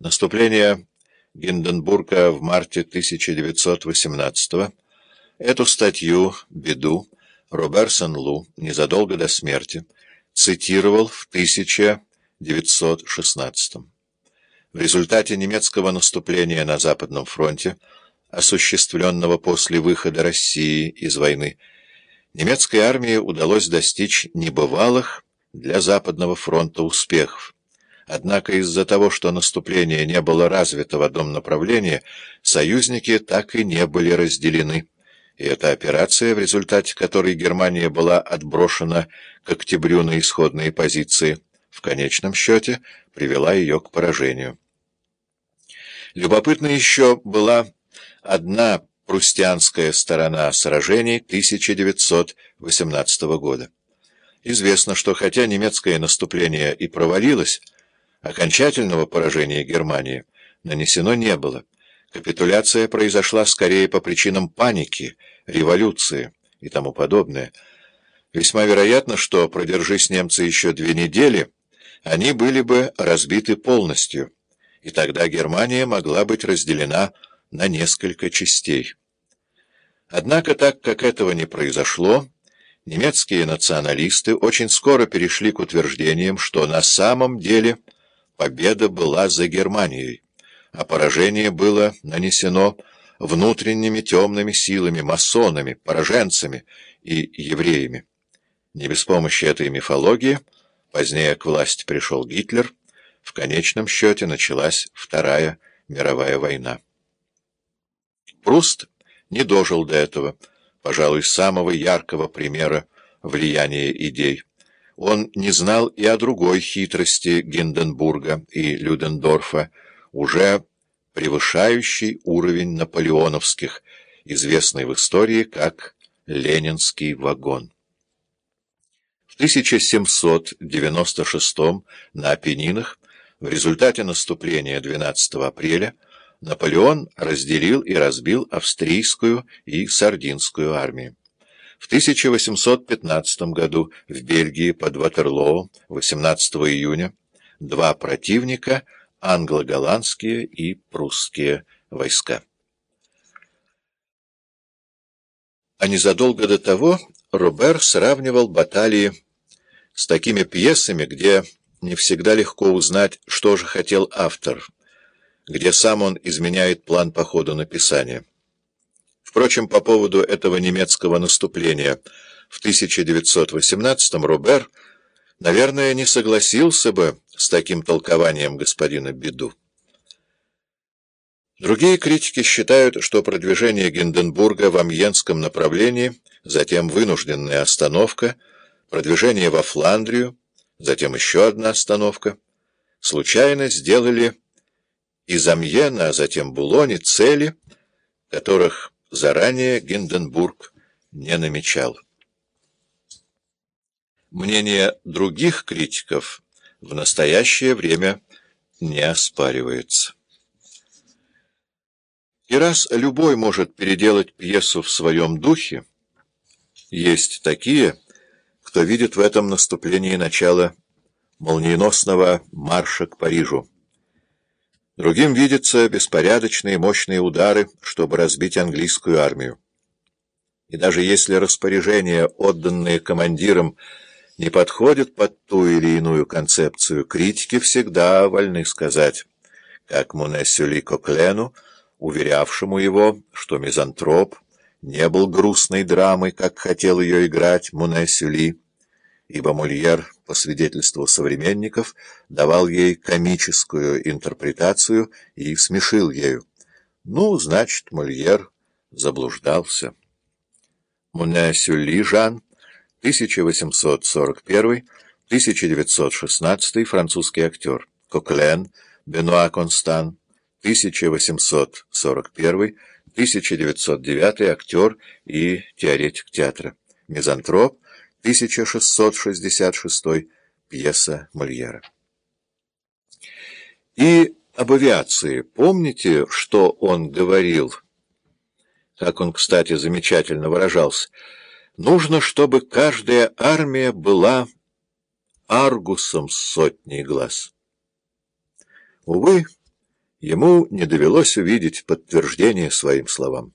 Наступление Гинденбурга в марте 1918 эту статью «Беду» Роберсон Лу незадолго до смерти цитировал в 1916 В результате немецкого наступления на Западном фронте, осуществленного после выхода России из войны, немецкой армии удалось достичь небывалых для Западного фронта успехов. Однако из-за того, что наступление не было развито в одном направлении, союзники так и не были разделены. И эта операция, в результате которой Германия была отброшена к октябрю на исходные позиции, в конечном счете привела ее к поражению. Любопытна еще была одна прустианская сторона сражений 1918 года. Известно, что хотя немецкое наступление и провалилось, Окончательного поражения Германии нанесено не было. Капитуляция произошла скорее по причинам паники, революции и тому подобное. Весьма вероятно, что, продержись немцы еще две недели, они были бы разбиты полностью, и тогда Германия могла быть разделена на несколько частей. Однако, так как этого не произошло, немецкие националисты очень скоро перешли к утверждениям, что на самом деле – победа была за Германией, а поражение было нанесено внутренними темными силами, масонами, пораженцами и евреями. Не без помощи этой мифологии, позднее к власти пришел Гитлер, в конечном счете началась Вторая мировая война. Пруст не дожил до этого, пожалуй, самого яркого примера влияния идей. Он не знал и о другой хитрости Гинденбурга и Людендорфа, уже превышающей уровень наполеоновских, известный в истории как «Ленинский вагон». В 1796 на Апеннинах в результате наступления 12 апреля Наполеон разделил и разбил австрийскую и сардинскую армии. В 1815 году в Бельгии под Ватерлоо 18 июня два противника – англо-голландские и прусские войска. А незадолго до того Робер сравнивал баталии с такими пьесами, где не всегда легко узнать, что же хотел автор, где сам он изменяет план по ходу написания. Впрочем, по поводу этого немецкого наступления в 1918-м Робер, наверное, не согласился бы с таким толкованием господина Беду. Другие критики считают, что продвижение Гинденбурга в Амьенском направлении, затем вынужденная остановка, продвижение во Фландрию, затем еще одна остановка, случайно сделали из Амьена, а затем Булони цели, которых заранее Гинденбург не намечал. Мнение других критиков в настоящее время не оспаривается. И раз любой может переделать пьесу в своем духе, есть такие, кто видит в этом наступлении начала молниеносного марша к Парижу. Другим видятся беспорядочные мощные удары, чтобы разбить английскую армию. И даже если распоряжения, отданные командирам, не подходят под ту или иную концепцию, критики всегда вольны сказать, как Мунессюли Коклену, уверявшему его, что мизантроп не был грустной драмой, как хотел ее играть Мунессюли, ибо Мольер, по свидетельству современников, давал ей комическую интерпретацию и смешил ею. Ну, значит, Мольер заблуждался. Муне Сюлли Жан, 1841-1916, французский актер. Коклен, Бенуа Констан, 1841-1909, актер и теоретик театра. Мизантроп, 1666 пьеса Мольера. И об авиации. Помните, что он говорил? Как он, кстати, замечательно выражался. Нужно, чтобы каждая армия была аргусом с сотней глаз. Увы, ему не довелось увидеть подтверждения своим словам.